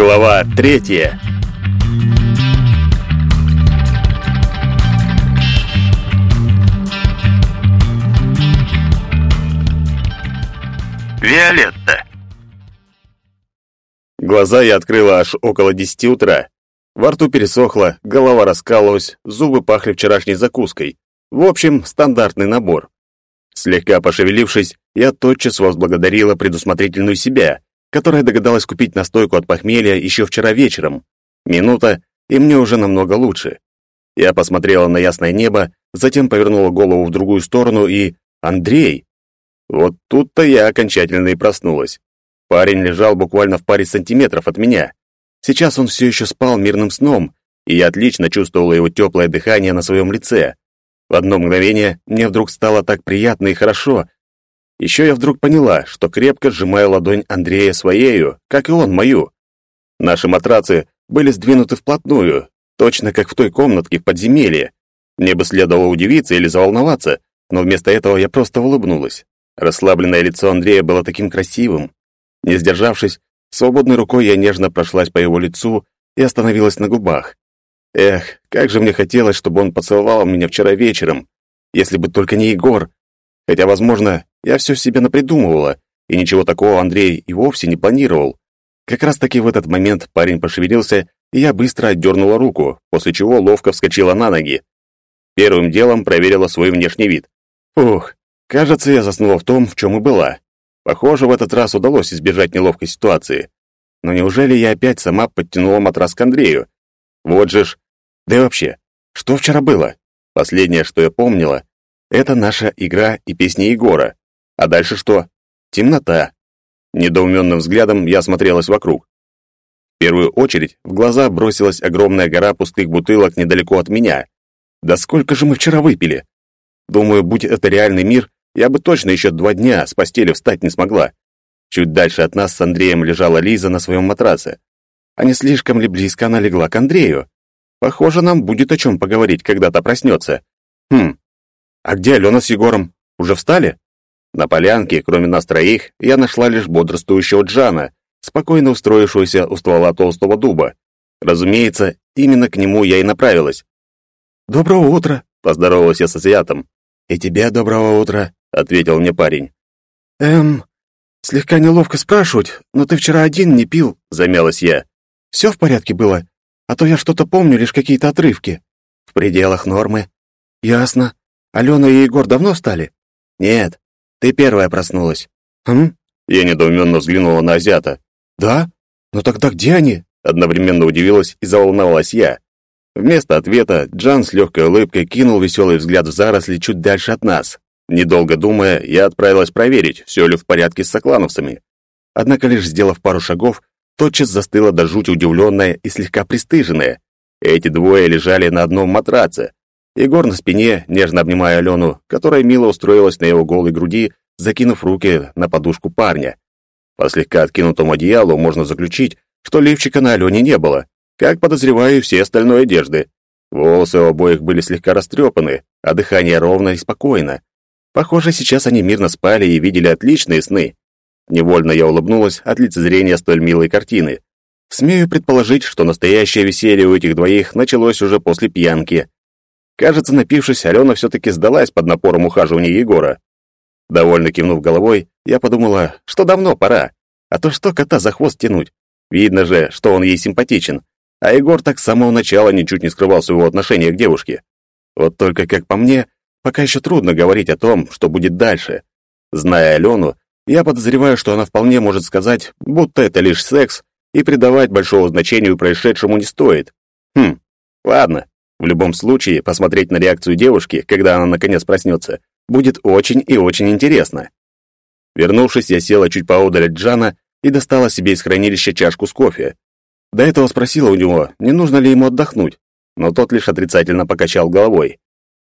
Глава третья. Виолетта. Глаза я открыла аж около десяти утра. Во рту пересохло, голова раскалывалась, зубы пахли вчерашней закуской. В общем, стандартный набор. Слегка пошевелившись, я тотчас возблагодарила предусмотрительную себя, которая догадалась купить настойку от похмелья еще вчера вечером. Минута, и мне уже намного лучше. Я посмотрела на ясное небо, затем повернула голову в другую сторону и... Андрей! Вот тут-то я окончательно и проснулась. Парень лежал буквально в паре сантиметров от меня. Сейчас он все еще спал мирным сном, и я отлично чувствовала его теплое дыхание на своем лице. В одно мгновение мне вдруг стало так приятно и хорошо, еще я вдруг поняла, что крепко сжимаю ладонь Андрея своею, как и он мою. Наши матрацы были сдвинуты вплотную, точно как в той комнатке в подземелье. Мне бы следовало удивиться или заволноваться, но вместо этого я просто улыбнулась. Расслабленное лицо Андрея было таким красивым. Не сдержавшись, свободной рукой я нежно прошлась по его лицу и остановилась на губах. Эх, как же мне хотелось, чтобы он поцеловал меня вчера вечером. Если бы только не Егор. Хотя, возможно, я все себе напридумывала, и ничего такого Андрей и вовсе не планировал. Как раз-таки в этот момент парень пошевелился, и я быстро отдернула руку, после чего ловко вскочила на ноги. Первым делом проверила свой внешний вид. Ух, кажется, я заснула в том, в чем и была. Похоже, в этот раз удалось избежать неловкой ситуации. Но неужели я опять сама подтянула матрас к Андрею? Вот же ж. Да и вообще, что вчера было? Последнее, что я помнила, это наша игра и песни Егора. А дальше что? Темнота. Недоуменным взглядом я осмотрелась вокруг. В первую очередь в глаза бросилась огромная гора пустых бутылок недалеко от меня. Да сколько же мы вчера выпили? Думаю, будь это реальный мир, я бы точно еще два дня с постели встать не смогла. Чуть дальше от нас с Андреем лежала Лиза на своем матраце. А не слишком ли близко она легла к Андрею? Похоже, нам будет о чем поговорить, когда то проснется. Хм, а где Алена с Егором? Уже встали? На полянке, кроме нас троих, я нашла лишь бодрствующего Джана, спокойно устроившегося у ствола толстого дуба. Разумеется, именно к нему я и направилась. «Доброго утра!» — поздоровалась я с азиатом. «И тебе доброго утра!» — ответил мне парень. «Эм, слегка неловко спрашивать, но ты вчера один не пил», — замялась я. «Все в порядке было? А то я что-то помню, лишь какие-то отрывки». «В пределах нормы». «Ясно. Алена и Егор давно встали?» «Нет, ты первая проснулась. Хм? Я недоуменно взглянула на азиата. Да? Но тогда где они? Одновременно удивилась и заволновалась я. Вместо ответа Джан с легкой улыбкой кинул веселый взгляд в заросли чуть дальше от нас. Недолго думая, я отправилась проверить, все ли в порядке с соклановцами. Однако лишь сделав пару шагов, тотчас застыла до жути удивленная и слегка пристыженная. Эти двое лежали на одном матраце, Егор на спине, нежно обнимая Алену, которая мило устроилась на его голой груди, закинув руки на подушку парня. По слегка откинутому одеялу можно заключить, что лифчика на Алене не было, как, подозреваю, и все остальной одежды. Волосы у обоих были слегка растрепаны, а дыхание ровно и спокойно. Похоже, сейчас они мирно спали и видели отличные сны. Невольно я улыбнулась от лицезрения столь милой картины. Смею предположить, что настоящее веселье у этих двоих началось уже после пьянки. Кажется, напившись, Алена все-таки сдалась под напором ухаживания Егора. Довольно кивнув головой, я подумала, что давно пора. А то что кота за хвост тянуть? Видно же, что он ей симпатичен. А Егор так с самого начала ничуть не скрывал своего отношения к девушке. Вот только, как по мне, пока еще трудно говорить о том, что будет дальше. Зная Алену, я подозреваю, что она вполне может сказать, будто это лишь секс, и придавать большого значения происшедшему не стоит. Хм, ладно, в любом случае, посмотреть на реакцию девушки, когда она наконец проснется, будет очень и очень интересно. Вернувшись, я села чуть поодаль от Джана и достала себе из хранилища чашку с кофе. До этого спросила у него, не нужно ли ему отдохнуть, но тот лишь отрицательно покачал головой.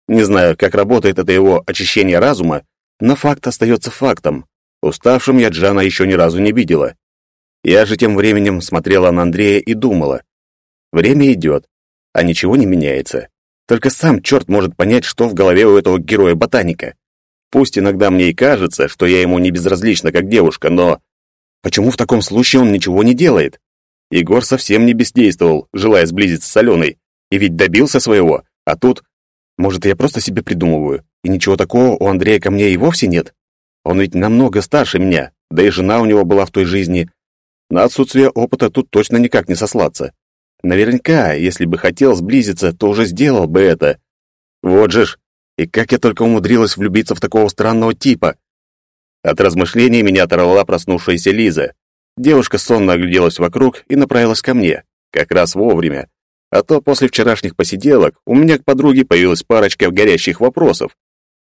Не знаю, как работает это его очищение разума, но факт остается фактом. Уставшим я Джана еще ни разу не видела. Я же тем временем смотрела на Андрея и думала. Время идет, а ничего не меняется. Только сам черт может понять, что в голове у этого героя-ботаника. Пусть иногда мне и кажется, что я ему не безразлична как девушка, но... Почему в таком случае он ничего не делает? Егор совсем не бездействовал, желая сблизиться с Аленой. И ведь добился своего. А тут... Может, я просто себе придумываю. И ничего такого у Андрея ко мне и вовсе нет. Он ведь намного старше меня. Да и жена у него была в той жизни. На отсутствие опыта тут точно никак не сослаться. Наверняка, если бы хотел сблизиться, то уже сделал бы это. Вот же ж. И как я только умудрилась влюбиться в такого странного типа. От размышлений меня оторвала проснувшаяся Лиза. Девушка сонно огляделась вокруг и направилась ко мне. Как раз вовремя. А то после вчерашних посиделок у меня к подруге появилась парочка горящих вопросов.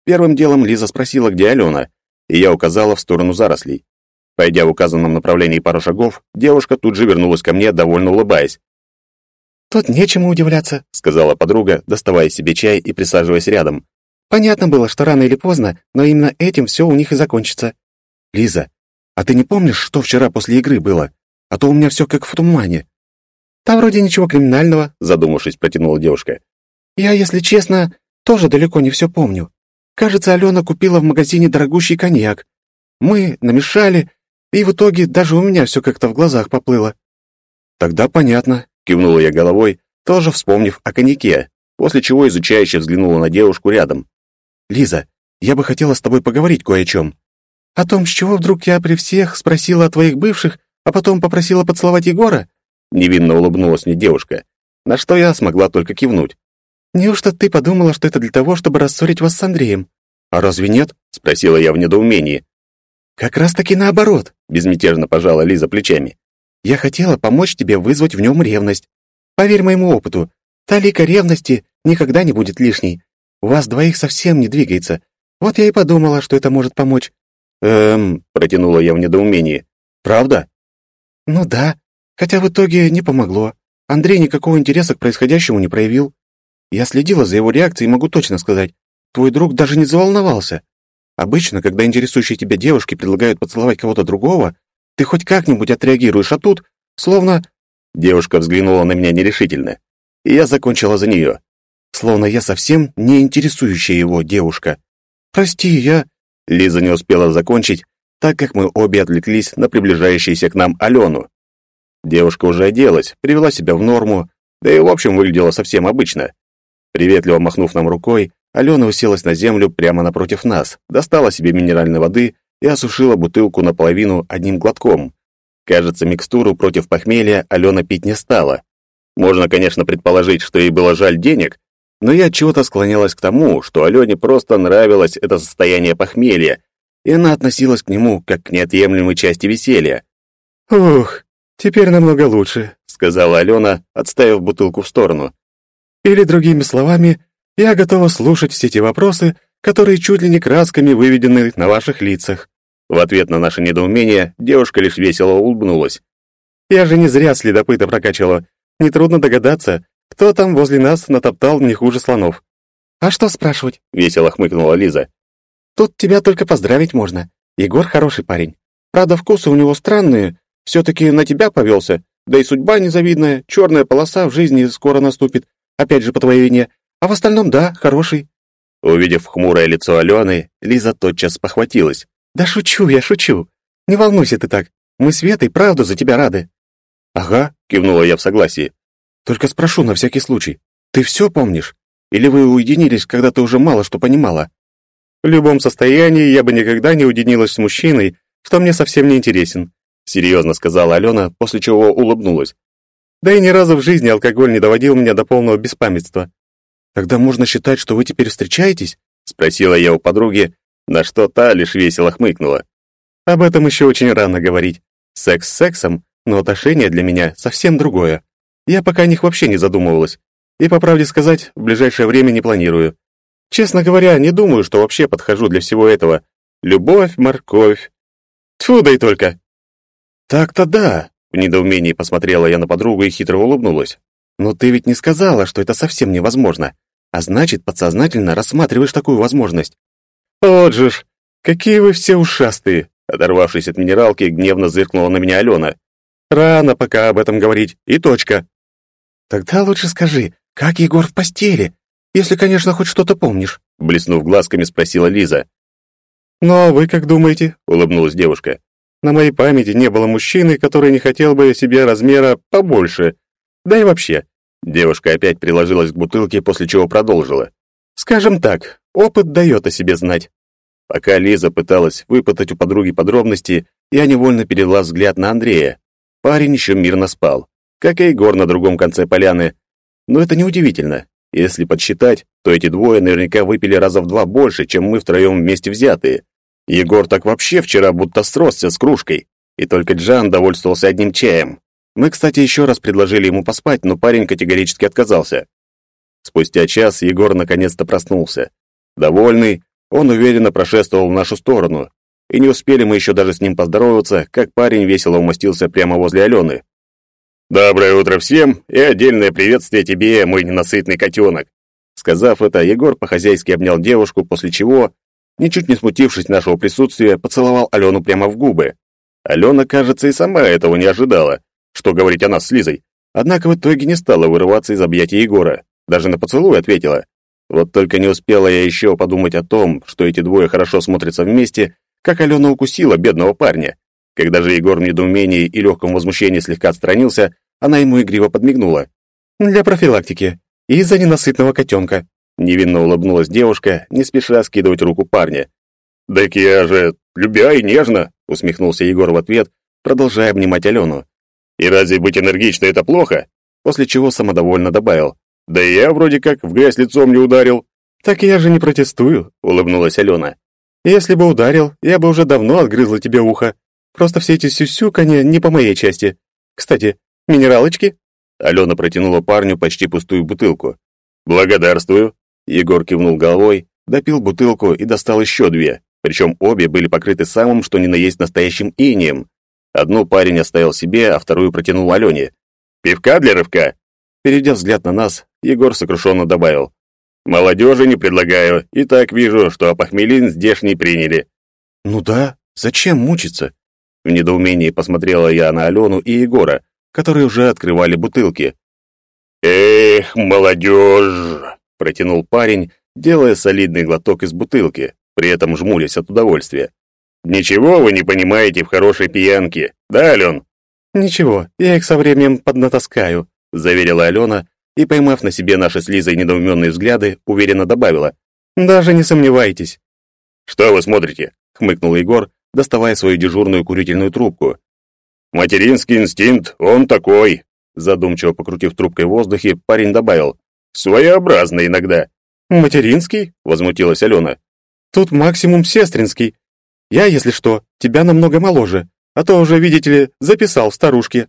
Первым делом Лиза спросила, где Алена, и я указала в сторону зарослей. Пойдя в указанном направлении пару шагов, девушка тут же вернулась ко мне, довольно улыбаясь. «Тут нечему удивляться», — сказала подруга, доставая себе чай и присаживаясь рядом. «Понятно было, что рано или поздно, но именно этим все у них и закончится». «Лиза, а ты не помнишь, что вчера после игры было? А то у меня все как в тумане». «Там вроде ничего криминального», — задумавшись, протянула девушка. «Я, если честно, тоже далеко не все помню. Кажется, Алена купила в магазине дорогущий коньяк. Мы намешали, и в итоге даже у меня все как-то в глазах поплыло. Тогда понятно, кивнула я головой, тоже вспомнив о коньяке, после чего изучающе взглянула на девушку рядом. Лиза, я бы хотела с тобой поговорить кое о чем. О том, с чего вдруг я при всех спросила о твоих бывших, а потом попросила поцеловать Егора? Невинно улыбнулась мне девушка, на что я смогла только кивнуть. Неужто ты подумала, что это для того, чтобы рассорить вас с Андреем? А разве нет? спросила я в недоумении. Как раз-таки наоборот, безмятежно пожала Лиза плечами. Я хотела помочь тебе вызвать в нем ревность. Поверь моему опыту, талика ревности никогда не будет лишней. У вас двоих совсем не двигается. Вот я и подумала, что это может помочь. Эм, протянула я в недоумении. Правда? Ну да, хотя в итоге не помогло. Андрей никакого интереса к происходящему не проявил. Я следила за его реакцией и могу точно сказать, твой друг даже не заволновался. Обычно, когда интересующие тебя девушки предлагают поцеловать кого-то другого, ты хоть как-нибудь отреагируешь, а тут словно...» Девушка взглянула на меня нерешительно, и я закончила за нее. Словно я совсем не интересующая его девушка. «Прости, я...» Лиза не успела закончить, так как мы обе отвлеклись на приближающуюся к нам Алену. Девушка уже оделась, привела себя в норму, да и в общем выглядела совсем обычно. Приветливо махнув нам рукой, Алена уселась на землю прямо напротив нас, достала себе минеральной воды и осушила бутылку наполовину одним глотком. Кажется, микстуру против похмелья Алена пить не стала. Можно, конечно, предположить, что ей было жаль денег, но я чего-то склонялась к тому, что Алене просто нравилось это состояние похмелья, и она относилась к нему как к неотъемлемой части веселья. «Ух, теперь намного лучше», — сказала Алена, отставив бутылку в сторону. «Или, другими словами, я готова слушать все эти вопросы, которые чуть ли не красками выведены на ваших лицах». В ответ на наше недоумение девушка лишь весело улыбнулась. «Я же не зря следопыта прокачивала. Нетрудно догадаться, кто там возле нас натоптал не хуже слонов». «А что спрашивать?» — весело хмыкнула Лиза. «Тут тебя только поздравить можно. Егор хороший парень. Правда, вкусы у него странные. Все-таки на тебя повелся. Да и судьба незавидная, черная полоса в жизни скоро наступит. Опять же, по твоей вине. А в остальном, да, хороший». Увидев хмурое лицо Алены, Лиза тотчас похватилась. «Да шучу я, шучу. Не волнуйся ты так. Мы с Светой правду за тебя рады». «Ага», — кивнула я в согласии. «Только спрошу на всякий случай. Ты все помнишь? Или вы уединились, когда ты уже мало что понимала?» «В любом состоянии я бы никогда не уединилась с мужчиной, что мне совсем не интересен», — серьезно сказала Алена, после чего улыбнулась. «Да и ни разу в жизни алкоголь не доводил меня до полного беспамятства. Тогда можно считать, что вы теперь встречаетесь? спросила я у подруги, на что та лишь весело хмыкнула. Об этом еще очень рано говорить. Секс сексом, но отношения для меня совсем другое. Я пока о них вообще не задумывалась. И, по правде сказать, в ближайшее время не планирую. Честно говоря, не думаю, что вообще подхожу для всего этого. Любовь, морковь. Тьфу, да и только. Так-то да, в недоумении посмотрела я на подругу и хитро улыбнулась. Но ты ведь не сказала, что это совсем невозможно а значит, подсознательно рассматриваешь такую возможность. Вот же ж, какие вы все ушастые, оторвавшись от минералки, гневно зыркнула на меня Алена. Рано пока об этом говорить, и точка. Тогда лучше скажи, как Егор в постели, если, конечно, хоть что-то помнишь, блеснув глазками, спросила Лиза. «Ну, а вы как думаете?» — улыбнулась девушка. На моей памяти не было мужчины, который не хотел бы себе размера побольше. Да и вообще. Девушка опять приложилась к бутылке, после чего продолжила. Скажем так, опыт дает о себе знать. Пока Лиза пыталась выпытать у подруги подробности, я невольно перевела взгляд на Андрея. Парень еще мирно спал, как и Егор на другом конце поляны. Но это неудивительно. Если подсчитать, то эти двое наверняка выпили раза в два больше, чем мы втроем вместе взятые. Егор так вообще вчера будто сросся с кружкой, и только Джан довольствовался одним чаем. Мы, кстати, еще раз предложили ему поспать, но парень категорически отказался. Спустя час Егор наконец-то проснулся. Довольный, он уверенно прошествовал в нашу сторону, и не успели мы еще даже с ним поздороваться, как парень весело умостился прямо возле Алены. «Доброе утро всем и отдельное приветствие тебе, мой ненасытный котенок!» Сказав это, Егор по-хозяйски обнял девушку, после чего ничуть не смутившись нашего присутствия, поцеловал Алену прямо в губы. Алена, кажется, и сама этого не ожидала, что говорить о нас с Лизой. Однако в итоге не стала вырываться из объятий Егора. Даже на поцелуй ответила. Вот только не успела я еще подумать о том, что эти двое хорошо смотрятся вместе, как Алена укусила бедного парня. Когда же Егор в недоумении и легком возмущении слегка отстранился, она ему игриво подмигнула. «Для профилактики. Из-за ненасытного котенка. Невинно улыбнулась девушка, не спеша скидывать руку парня. «Так я же любя и нежно!» — усмехнулся Егор в ответ, продолжая обнимать Алену. «И разве быть энергичной — это плохо?» После чего самодовольно добавил. «Да и я вроде как в грязь лицом не ударил». «Так я же не протестую», — улыбнулась Алена. «Если бы ударил, я бы уже давно отгрызла тебе ухо. Просто все эти сюсюканье не по моей части. Кстати, минералочки?» Алена протянула парню почти пустую бутылку. «Благодарствую», Егор кивнул головой, допил бутылку и достал еще две, причем обе были покрыты самым, что ни на есть настоящим инием. Одну парень оставил себе, а вторую протянул Алене. «Пивка для рывка?» Перейдя взгляд на нас, Егор сокрушенно добавил. «Молодежи не предлагаю, и так вижу, что опохмелин здешний приняли». «Ну да, зачем мучиться?» В недоумении посмотрела я на Алену и Егора, которые уже открывали бутылки. «Эх, молодежь!» протянул парень, делая солидный глоток из бутылки, при этом жмурясь от удовольствия. «Ничего вы не понимаете в хорошей пьянке, да, Ален?» «Ничего, я их со временем поднатаскаю», — заверила Алена и, поймав на себе наши с Лизой недоуменные взгляды, уверенно добавила. «Даже не сомневайтесь». «Что вы смотрите?» — хмыкнул Егор, доставая свою дежурную курительную трубку. «Материнский инстинкт, он такой!» Задумчиво покрутив трубкой в воздухе, парень добавил. Своеобразно иногда. Материнский? возмутилась Алена. Тут максимум сестринский. Я, если что, тебя намного моложе, а то уже, видите ли, записал в старушке.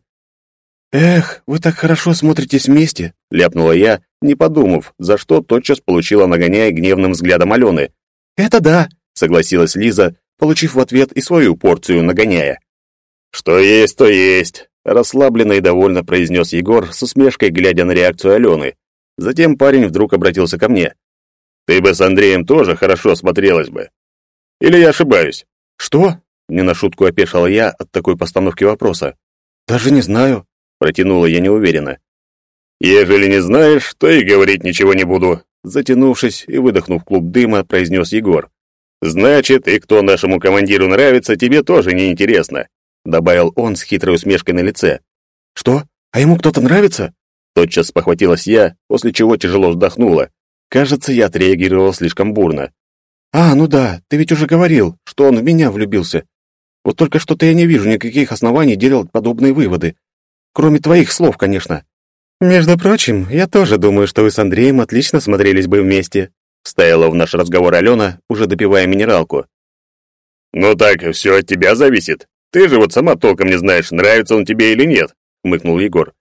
Эх, вы так хорошо смотритесь вместе, ляпнула я, не подумав, за что тотчас получила нагоняя гневным взглядом Алены. Это да, согласилась Лиза, получив в ответ и свою порцию нагоняя. Что есть, то есть, расслабленно и довольно произнес Егор с усмешкой, глядя на реакцию Алены. Затем парень вдруг обратился ко мне. «Ты бы с Андреем тоже хорошо смотрелась бы. Или я ошибаюсь?» «Что?» — не на шутку опешила я от такой постановки вопроса. «Даже не знаю», — протянула я неуверенно. «Ежели не знаешь, то и говорить ничего не буду», затянувшись и выдохнув клуб дыма, произнес Егор. «Значит, и кто нашему командиру нравится, тебе тоже не интересно», добавил он с хитрой усмешкой на лице. «Что? А ему кто-то нравится?» Тотчас похватилась я, после чего тяжело вздохнула. Кажется, я отреагировал слишком бурно. «А, ну да, ты ведь уже говорил, что он в меня влюбился. Вот только что-то я не вижу никаких оснований делать подобные выводы. Кроме твоих слов, конечно». «Между прочим, я тоже думаю, что вы с Андреем отлично смотрелись бы вместе», вставила в наш разговор Алена, уже допивая минералку. «Ну так, все от тебя зависит. Ты же вот сама толком не знаешь, нравится он тебе или нет», хмыкнул Егор.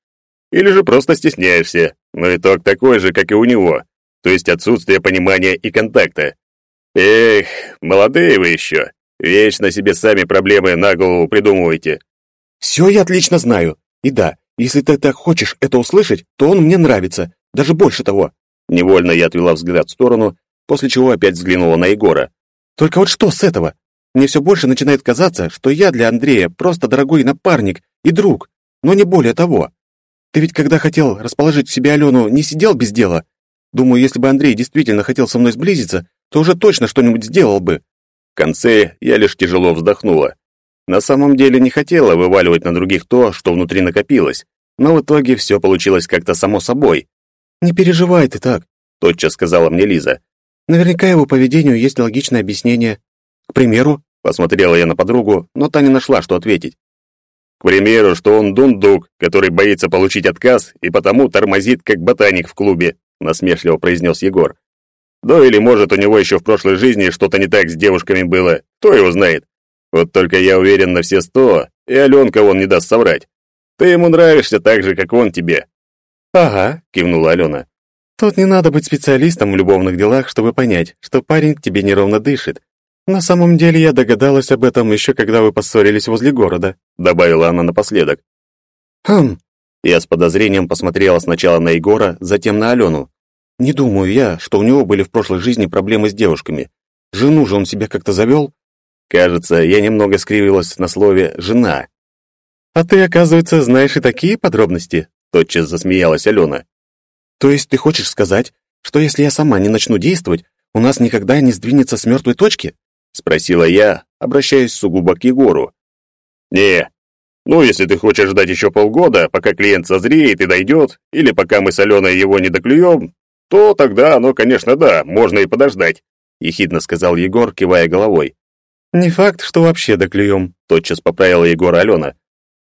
Или же просто стесняешься, но итог такой же, как и у него, то есть отсутствие понимания и контакта. Эх, молодые вы еще, вечно себе сами проблемы на голову придумываете. Все я отлично знаю. И да, если ты так хочешь это услышать, то он мне нравится, даже больше того. Невольно я отвела взгляд в сторону, после чего опять взглянула на Егора. Только вот что с этого? Мне все больше начинает казаться, что я для Андрея просто дорогой напарник и друг, но не более того. Ты ведь когда хотел расположить к себе Алену, не сидел без дела? Думаю, если бы Андрей действительно хотел со мной сблизиться, то уже точно что-нибудь сделал бы. В конце я лишь тяжело вздохнула. На самом деле не хотела вываливать на других то, что внутри накопилось, но в итоге все получилось как-то само собой. «Не переживай ты так», — тотчас сказала мне Лиза. «Наверняка его поведению есть логичное объяснение. К примеру, посмотрела я на подругу, но та не нашла, что ответить. К примеру, что он дундук, который боится получить отказ и потому тормозит, как ботаник в клубе, насмешливо произнес Егор. Да или, может, у него еще в прошлой жизни что-то не так с девушками было, кто его знает. Вот только я уверен на все сто, и Аленка он не даст соврать. Ты ему нравишься так же, как он тебе». «Ага», — кивнула Алена. «Тут не надо быть специалистом в любовных делах, чтобы понять, что парень к тебе неровно дышит. На самом деле я догадалась об этом еще когда вы поссорились возле города», — добавила она напоследок. «Хм». Я с подозрением посмотрела сначала на Егора, затем на Алену. «Не думаю я, что у него были в прошлой жизни проблемы с девушками. Жену же он себя как-то завел?» Кажется, я немного скривилась на слове «жена». «А ты, оказывается, знаешь и такие подробности?» Тотчас засмеялась Алена. «То есть ты хочешь сказать, что если я сама не начну действовать, у нас никогда не сдвинется с мертвой точки?» Спросила я, обращаясь сугубо к Егору. «Не, ну, если ты хочешь ждать еще полгода, пока клиент созреет и дойдет, или пока мы с Аленой его не доклюем, то тогда оно, конечно, да, можно и подождать», — ехидно сказал Егор, кивая головой. «Не факт, что вообще доклюем», — тотчас поправила Егора Алена.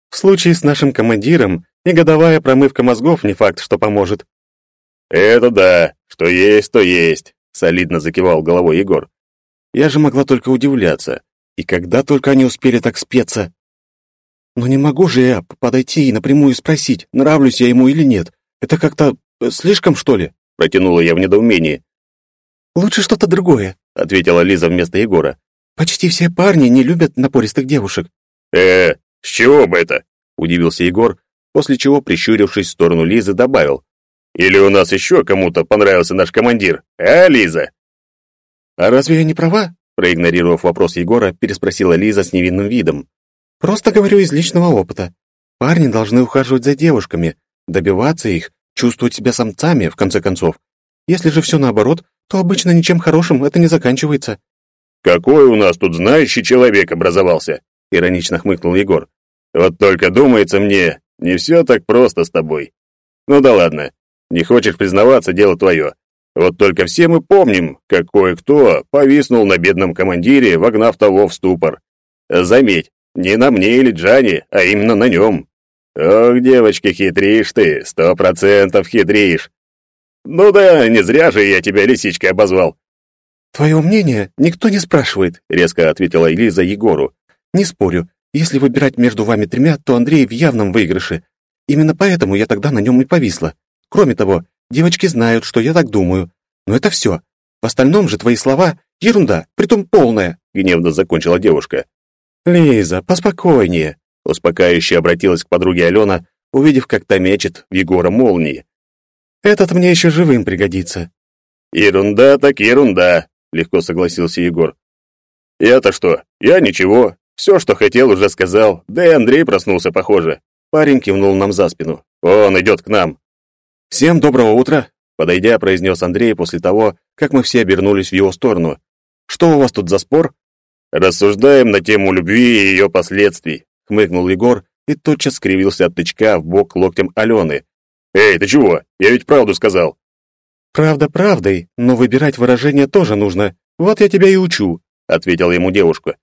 «В случае с нашим командиром и годовая промывка мозгов не факт, что поможет». «Это да, что есть, то есть», — солидно закивал головой Егор. Я же могла только удивляться. И когда только они успели так спеться? Но не могу же я подойти и напрямую спросить, нравлюсь я ему или нет. Это как-то э, слишком, что ли?» Протянула я в недоумении. «Лучше что-то другое», — ответила Лиза вместо Егора. Почти все парни не любят напористых девушек. Э, с чего бы это? удивился Егор, после чего, прищурившись в сторону Лизы, добавил: Или у нас еще кому-то понравился наш командир? А, Лиза? А разве я не права? проигнорировав вопрос Егора, переспросила Лиза с невинным видом. Просто говорю из личного опыта. Парни должны ухаживать за девушками, добиваться их, чувствовать себя самцами, в конце концов. Если же все наоборот, то обычно ничем хорошим это не заканчивается. Какой у нас тут знающий человек образовался, иронично хмыкнул Егор. Вот только думается мне, не все так просто с тобой. Ну да ладно, не хочешь признаваться, дело твое. Вот только все мы помним, как кое-кто повиснул на бедном командире, вогнав того в ступор. Заметь, не на мне или Джане, а именно на нем. Ох, девочки, хитришь ты, сто процентов хитришь. Ну да, не зря же я тебя лисичкой обозвал. «Твое мнение никто не спрашивает», — резко ответила Элиза Егору. «Не спорю. Если выбирать между вами тремя, то Андрей в явном выигрыше. Именно поэтому я тогда на нем и повисла. Кроме того, девочки знают, что я так думаю. Но это все. В остальном же твои слова — ерунда, притом полная», — гневно закончила девушка. «Лиза, поспокойнее», — успокаивающе обратилась к подруге Алена, увидев, как та мечет в Егора молнии. «Этот мне еще живым пригодится». «Ерунда так ерунда», легко согласился Егор. Я-то что? Я ничего. Все, что хотел, уже сказал. Да и Андрей проснулся, похоже. Парень кивнул нам за спину. Он идет к нам. Всем доброго утра, подойдя, произнес Андрей после того, как мы все обернулись в его сторону. Что у вас тут за спор? Рассуждаем на тему любви и ее последствий, хмыкнул Егор и тотчас скривился от тычка в бок локтем Алены. Эй, ты чего? Я ведь правду сказал. «Правда правдой, но выбирать выражение тоже нужно. Вот я тебя и учу», — ответила ему девушка.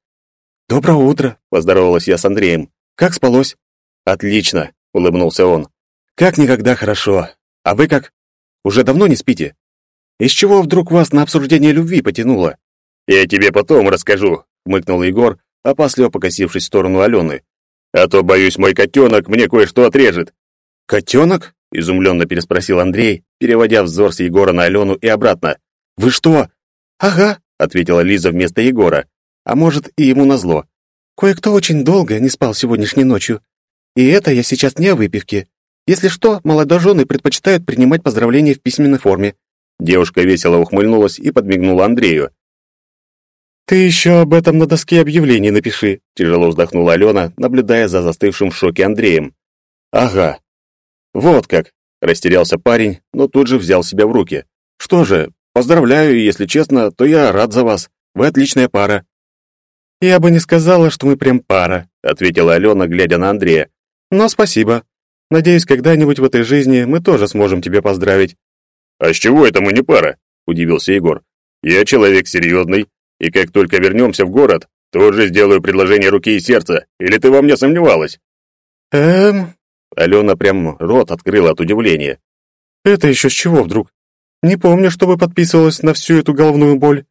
«Доброе утро», — поздоровалась я с Андреем. «Как спалось?» «Отлично», — улыбнулся он. «Как никогда хорошо. А вы как? Уже давно не спите? Из чего вдруг вас на обсуждение любви потянуло?» «Я тебе потом расскажу», — хмыкнул Егор, опасливо покосившись в сторону Алены. «А то, боюсь, мой котенок мне кое-что отрежет». «Котенок?» — изумленно переспросил Андрей, переводя взор с Егора на Алену и обратно. «Вы что?» «Ага», — ответила Лиза вместо Егора. «А может, и ему назло. Кое-кто очень долго не спал сегодняшней ночью. И это я сейчас не о выпивке. Если что, молодожены предпочитают принимать поздравления в письменной форме». Девушка весело ухмыльнулась и подмигнула Андрею. «Ты еще об этом на доске объявлений напиши», — тяжело вздохнула Алена, наблюдая за застывшим в шоке Андреем. «Ага. Вот как. Растерялся парень, но тут же взял себя в руки. Что же, поздравляю, и если честно, то я рад за вас. Вы отличная пара. «Я бы не сказала, что мы прям пара», — ответила Алена, глядя на Андрея. «Но спасибо. Надеюсь, когда-нибудь в этой жизни мы тоже сможем тебя поздравить». «А с чего это мы не пара?» — удивился Егор. «Я человек серьезный, и как только вернемся в город, тут же сделаю предложение руки и сердца. Или ты во мне сомневалась?» «Эм...» Алена прям рот открыла от удивления. «Это еще с чего вдруг? Не помню, чтобы подписывалась на всю эту головную боль».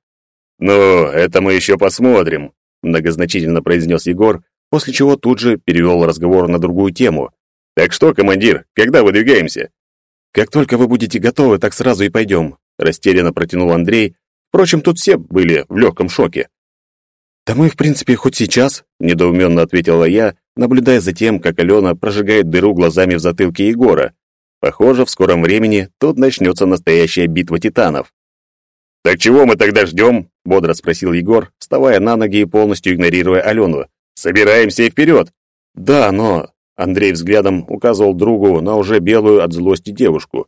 «Ну, это мы еще посмотрим», — многозначительно произнес Егор, после чего тут же перевел разговор на другую тему. «Так что, командир, когда выдвигаемся?» «Как только вы будете готовы, так сразу и пойдем», — растерянно протянул Андрей. Впрочем, тут все были в легком шоке. «Да мы, в принципе, хоть сейчас», — недоуменно ответила я, наблюдая за тем, как Алена прожигает дыру глазами в затылке Егора. Похоже, в скором времени тут начнется настоящая битва титанов. «Так чего мы тогда ждем?» — бодро спросил Егор, вставая на ноги и полностью игнорируя Алену. «Собираемся и вперед!» «Да, но...» — Андрей взглядом указывал другу на уже белую от злости девушку.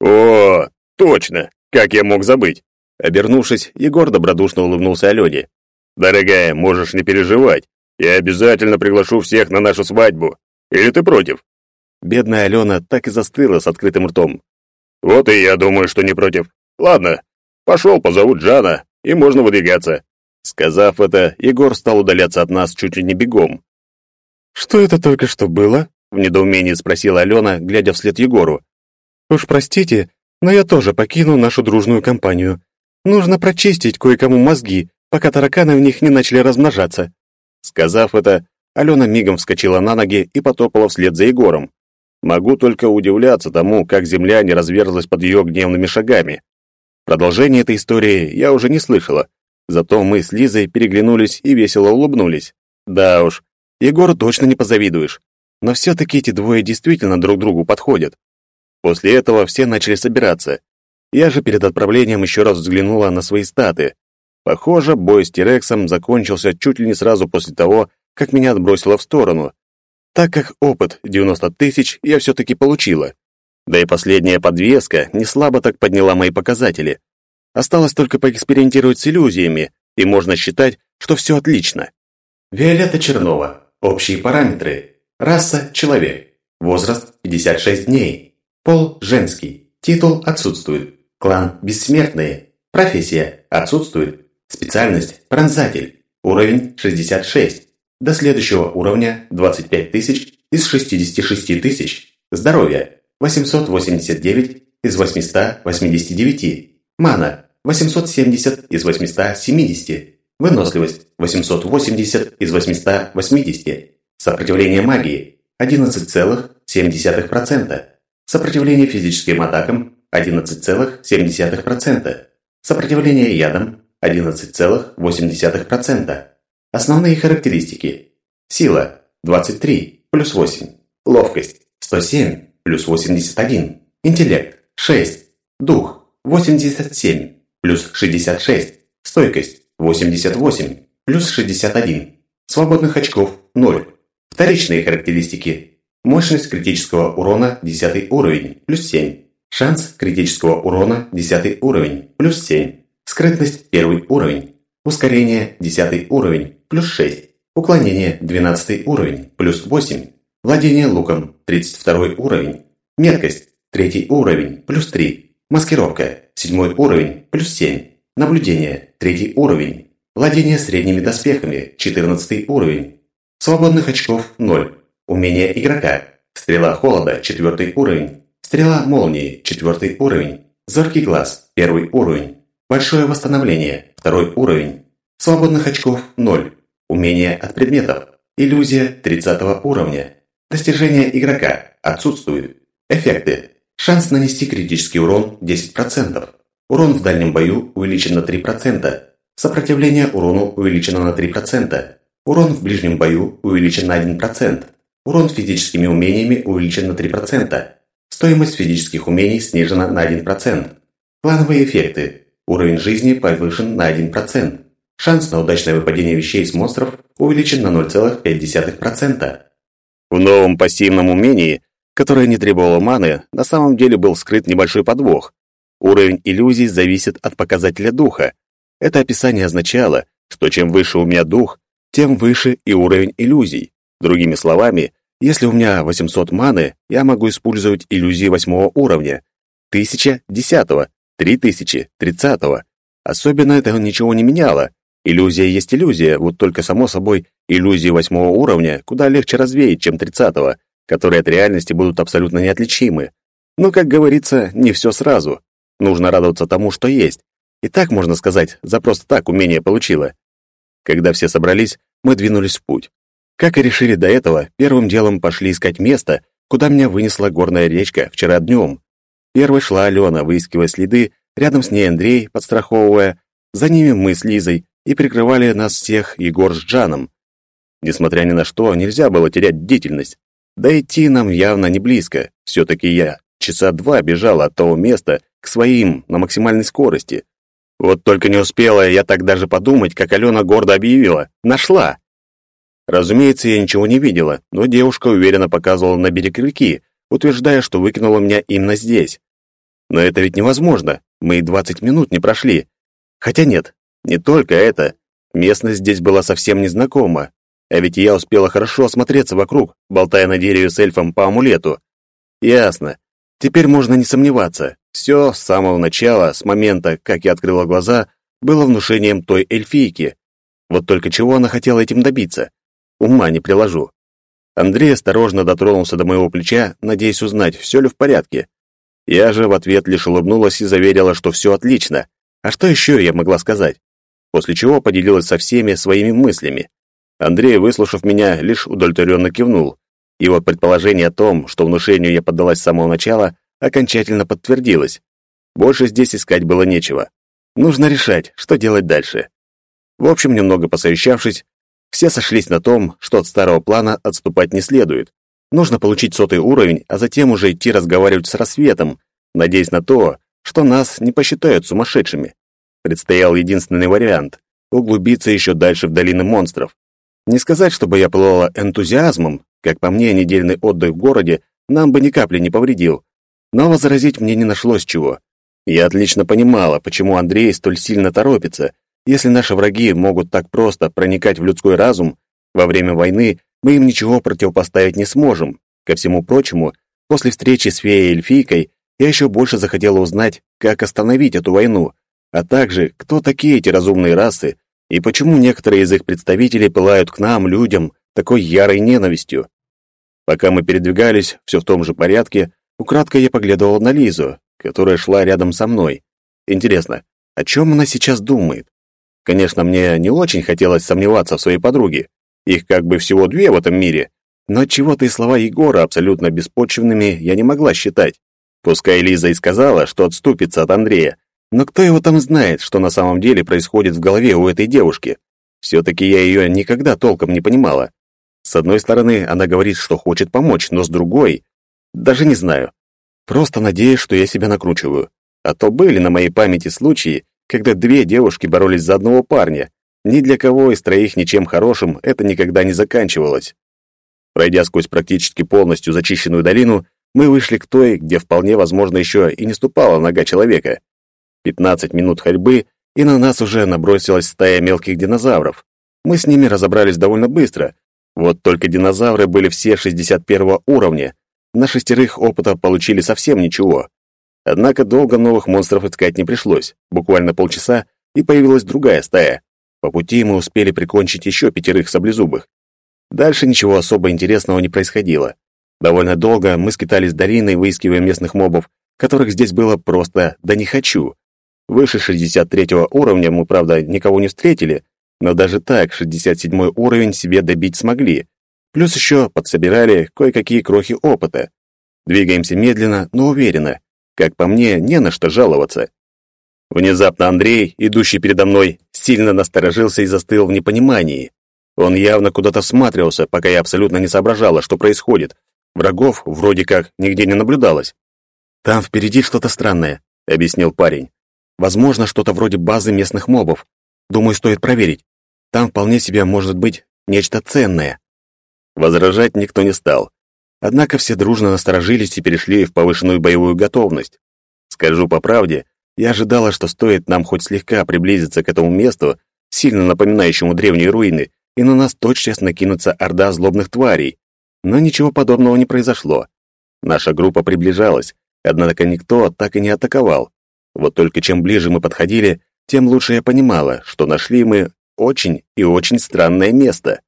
«О, точно! Как я мог забыть?» Обернувшись, Егор добродушно улыбнулся Алене. «Дорогая, можешь не переживать. Я обязательно приглашу всех на нашу свадьбу. Или ты против?» Бедная Алена так и застыла с открытым ртом. «Вот и я думаю, что не против. Ладно, пошел, позовут Джана, и можно выдвигаться». Сказав это, Егор стал удаляться от нас чуть ли не бегом. «Что это только что было?» — в недоумении спросила Алена, глядя вслед Егору. «Уж простите, но я тоже покину нашу дружную компанию. Нужно прочистить кое-кому мозги, пока тараканы в них не начали размножаться». Сказав это, Алена мигом вскочила на ноги и потопала вслед за Егором. Могу только удивляться тому, как земля не разверзлась под ее гневными шагами. Продолжение этой истории я уже не слышала, зато мы с Лизой переглянулись и весело улыбнулись. Да уж, Егору точно не позавидуешь. Но все-таки эти двое действительно друг другу подходят. После этого все начали собираться. Я же перед отправлением еще раз взглянула на свои статы. Похоже, бой с Тирексом закончился чуть ли не сразу после того, как меня отбросило в сторону, так как опыт 90 тысяч я все-таки получила. Да и последняя подвеска не слабо так подняла мои показатели. Осталось только поэкспериментировать с иллюзиями, и можно считать, что все отлично. Виолетта Чернова. Общие параметры. Раса – человек. Возраст – 56 дней. Пол – женский. Титул отсутствует. Клан – бессмертные. Профессия – отсутствует. Специальность – пронзатель. Уровень – 66. До следующего уровня 25 тысяч из 66 тысяч. Здоровье 889 из 889. Мана 870 из 870. Выносливость 880 из 880. Сопротивление магии 11,7%. Сопротивление физическим атакам 11,7%. Сопротивление ядам 11,8%. Основные характеристики. Сила – 23, плюс 8. Ловкость – 107, плюс 81. Интеллект – 6. Дух – 87, плюс 66. Стойкость – 88, плюс 61. Свободных очков – 0. Вторичные характеристики. Мощность критического урона – 10 уровень, плюс 7. Шанс критического урона – 10 уровень, плюс 7. Скрытность – 1 уровень. Ускорение – 10 уровень, плюс 6. Уклонение – 12 уровень, плюс 8. Владение луком – 32 уровень. Меткость – 3 уровень, плюс 3. Маскировка – 7 уровень, плюс 7. Наблюдение – 3 уровень. Владение средними доспехами – 14 уровень. Свободных очков – 0. Умение игрока. Стрела холода – 4 уровень. Стрела молнии – 4 уровень. Зоркий глаз – 1 уровень. Большое восстановление – 2 уровень. Свободных очков – 0. Умение от предметов. Иллюзия 30 уровня. Достижение игрока отсутствует. Эффекты. Шанс нанести критический урон 10%. Урон в дальнем бою увеличен на 3%. Сопротивление урону увеличено на 3%. Урон в ближнем бою увеличен на 1%. Урон физическими умениями увеличен на 3%. Стоимость физических умений снижена на 1%. Плановые эффекты. Уровень жизни повышен на 1%. Шанс на удачное выпадение вещей с монстров увеличен на 0,5%. В новом пассивном умении, которое не требовало маны, на самом деле был скрыт небольшой подвох. Уровень иллюзий зависит от показателя духа. Это описание означало, что чем выше у меня дух, тем выше и уровень иллюзий. Другими словами, если у меня 800 маны, я могу использовать иллюзии восьмого уровня, 1000 — десятого, 3000 — тридцатого. Особенно это ничего не меняло. Иллюзия есть иллюзия, вот только, само собой, иллюзии восьмого уровня куда легче развеять, чем тридцатого, которые от реальности будут абсолютно неотличимы. Но, как говорится, не все сразу. Нужно радоваться тому, что есть. И так, можно сказать, за просто так умение получила. Когда все собрались, мы двинулись в путь. Как и решили до этого, первым делом пошли искать место, куда меня вынесла горная речка вчера днем. Первой шла Алена, выискивая следы, рядом с ней Андрей, подстраховывая, за ними мы с Лизой, и прикрывали нас всех Егор с Джаном. Несмотря ни на что, нельзя было терять бдительность. Да идти нам явно не близко. Все-таки я часа два бежал от того места к своим на максимальной скорости. Вот только не успела я так даже подумать, как Алена гордо объявила «Нашла!». Разумеется, я ничего не видела, но девушка уверенно показывала на берег реки, утверждая, что выкинула меня именно здесь. Но это ведь невозможно, мы и двадцать минут не прошли. Хотя нет, не только это. Местность здесь была совсем незнакома, а ведь я успела хорошо осмотреться вокруг, болтая на дереве с эльфом по амулету. Ясно. Теперь можно не сомневаться. Все с самого начала, с момента, как я открыла глаза, было внушением той эльфийки. Вот только чего она хотела этим добиться? Ума не приложу. Андрей осторожно дотронулся до моего плеча, надеясь узнать, все ли в порядке. Я же в ответ лишь улыбнулась и заверила, что все отлично. А что еще я могла сказать? после чего поделилась со всеми своими мыслями. Андрей, выслушав меня, лишь удовлетворенно кивнул. Его предположение о том, что внушению я поддалась с самого начала, окончательно подтвердилось. Больше здесь искать было нечего. Нужно решать, что делать дальше. В общем, немного посовещавшись, все сошлись на том, что от старого плана отступать не следует. Нужно получить сотый уровень, а затем уже идти разговаривать с рассветом, надеясь на то, что нас не посчитают сумасшедшими. Предстоял единственный вариант — углубиться еще дальше в долины монстров. Не сказать, чтобы я пылала энтузиазмом, как по мне, недельный отдых в городе нам бы ни капли не повредил, но возразить мне не нашлось чего. Я отлично понимала, почему Андрей столь сильно торопится. Если наши враги могут так просто проникать в людской разум, во время войны мы им ничего противопоставить не сможем. Ко всему прочему, после встречи с феей эльфийкой я еще больше захотела узнать, как остановить эту войну, а также кто такие эти разумные расы и почему некоторые из их представителей пылают к нам, людям, такой ярой ненавистью. Пока мы передвигались все в том же порядке, украдкой я поглядывал на Лизу, которая шла рядом со мной. Интересно, о чем она сейчас думает? Конечно, мне не очень хотелось сомневаться в своей подруге. Их как бы всего две в этом мире. Но чего-то и слова Егора абсолютно беспочвенными я не могла считать. Пускай Лиза и сказала, что отступится от Андрея, но кто его там знает, что на самом деле происходит в голове у этой девушки? Все-таки я ее никогда толком не понимала. С одной стороны, она говорит, что хочет помочь, но с другой... Даже не знаю. Просто надеюсь, что я себя накручиваю. А то были на моей памяти случаи, когда две девушки боролись за одного парня. Ни для кого из троих ничем хорошим это никогда не заканчивалось. Пройдя сквозь практически полностью зачищенную долину, мы вышли к той, где вполне возможно еще и не ступала нога человека. 15 минут ходьбы, и на нас уже набросилась стая мелких динозавров. Мы с ними разобрались довольно быстро. Вот только динозавры были все 61 уровня. На шестерых опыта получили совсем ничего. Однако долго новых монстров искать не пришлось. Буквально полчаса, и появилась другая стая. По пути мы успели прикончить еще пятерых саблезубых. Дальше ничего особо интересного не происходило. Довольно долго мы скитались долиной, выискивая местных мобов, которых здесь было просто «да не хочу». Выше 63 уровня мы, правда, никого не встретили, но даже так 67 уровень себе добить смогли. Плюс еще подсобирали кое-какие крохи опыта. Двигаемся медленно, но уверенно. Как по мне, не на что жаловаться. Внезапно Андрей, идущий передо мной, сильно насторожился и застыл в непонимании. Он явно куда-то всматривался, пока я абсолютно не соображала, что происходит. Врагов вроде как нигде не наблюдалось. «Там впереди что-то странное», — объяснил парень. Возможно, что-то вроде базы местных мобов. Думаю, стоит проверить. Там вполне себе может быть нечто ценное. Возражать никто не стал. Однако все дружно насторожились и перешли в повышенную боевую готовность. Скажу по правде, я ожидала, что стоит нам хоть слегка приблизиться к этому месту, сильно напоминающему древние руины, и на нас тотчас накинется орда злобных тварей. Но ничего подобного не произошло. Наша группа приближалась, однако никто так и не атаковал. Вот только чем ближе мы подходили, тем лучше я понимала, что нашли мы очень и очень странное место.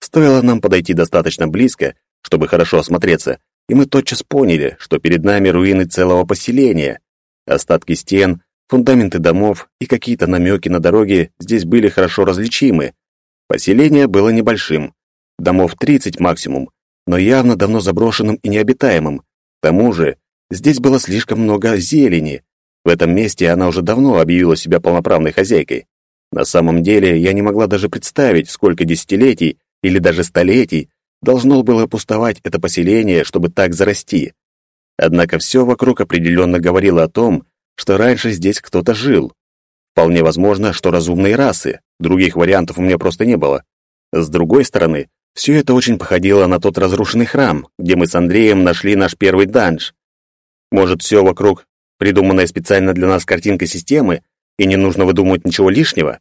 Стоило нам подойти достаточно близко, чтобы хорошо осмотреться, и мы тотчас поняли, что перед нами руины целого поселения. Остатки стен, фундаменты домов и какие-то намеки на дороге здесь были хорошо различимы. Поселение было небольшим, домов 30 максимум, но явно давно заброшенным и необитаемым. К тому же, здесь было слишком много зелени. В этом месте она уже давно объявила себя полноправной хозяйкой. На самом деле, я не могла даже представить, сколько десятилетий или даже столетий должно было пустовать это поселение, чтобы так зарасти. Однако все вокруг определенно говорило о том, что раньше здесь кто-то жил. Вполне возможно, что разумные расы. Других вариантов у меня просто не было. С другой стороны, все это очень походило на тот разрушенный храм, где мы с Андреем нашли наш первый данж. Может, все вокруг придуманная специально для нас картинка системы, и не нужно выдумывать ничего лишнего?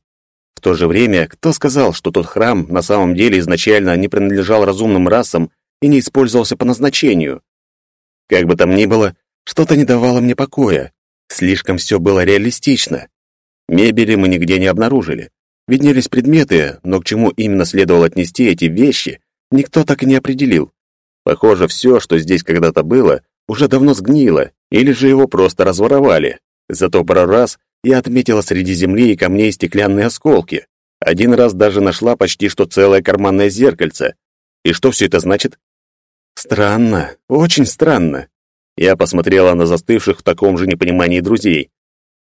То же время, кто сказал, что тот храм на самом деле изначально не принадлежал разумным расам и не использовался по назначению? Как бы там ни было, что-то не давало мне покоя. Слишком все было реалистично. Мебели мы нигде не обнаружили. Виднелись предметы, но к чему именно следовало отнести эти вещи, никто так и не определил. Похоже, все, что здесь когда-то было, уже давно сгнило, или же его просто разворовали. Зато пару раз я отметила среди земли и камней стеклянные осколки. Один раз даже нашла почти что целое карманное зеркальце. И что все это значит? Странно, очень странно. Я посмотрела на застывших в таком же непонимании друзей.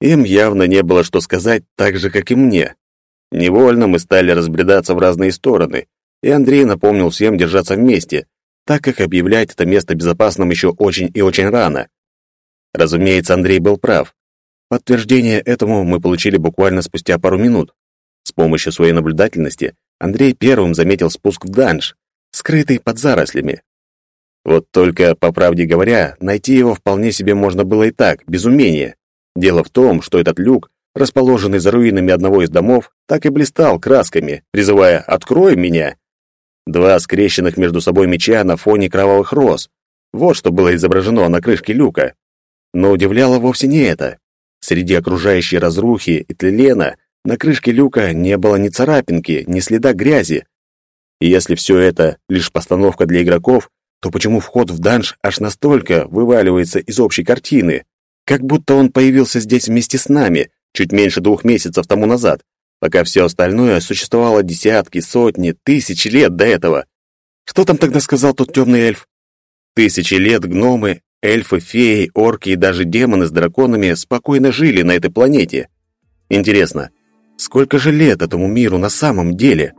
Им явно не было что сказать, так же, как и мне. Невольно мы стали разбредаться в разные стороны, и Андрей напомнил всем держаться вместе, так как объявлять это место безопасным еще очень и очень рано. Разумеется, Андрей был прав. Подтверждение этому мы получили буквально спустя пару минут. С помощью своей наблюдательности Андрей первым заметил спуск в данж, скрытый под зарослями. Вот только, по правде говоря, найти его вполне себе можно было и так, без умения. Дело в том, что этот люк, расположенный за руинами одного из домов, так и блистал красками, призывая «Открой меня!». Два скрещенных между собой меча на фоне кровавых роз. Вот что было изображено на крышке люка. Но удивляло вовсе не это. Среди окружающей разрухи и тлена на крышке люка не было ни царапинки, ни следа грязи. И если все это лишь постановка для игроков, то почему вход в данж аж настолько вываливается из общей картины? Как будто он появился здесь вместе с нами, чуть меньше двух месяцев тому назад, пока все остальное существовало десятки, сотни, тысячи лет до этого. Что там тогда сказал тот темный эльф? Тысячи лет гномы Эльфы, феи, орки и даже демоны с драконами спокойно жили на этой планете. Интересно, сколько же лет этому миру на самом деле?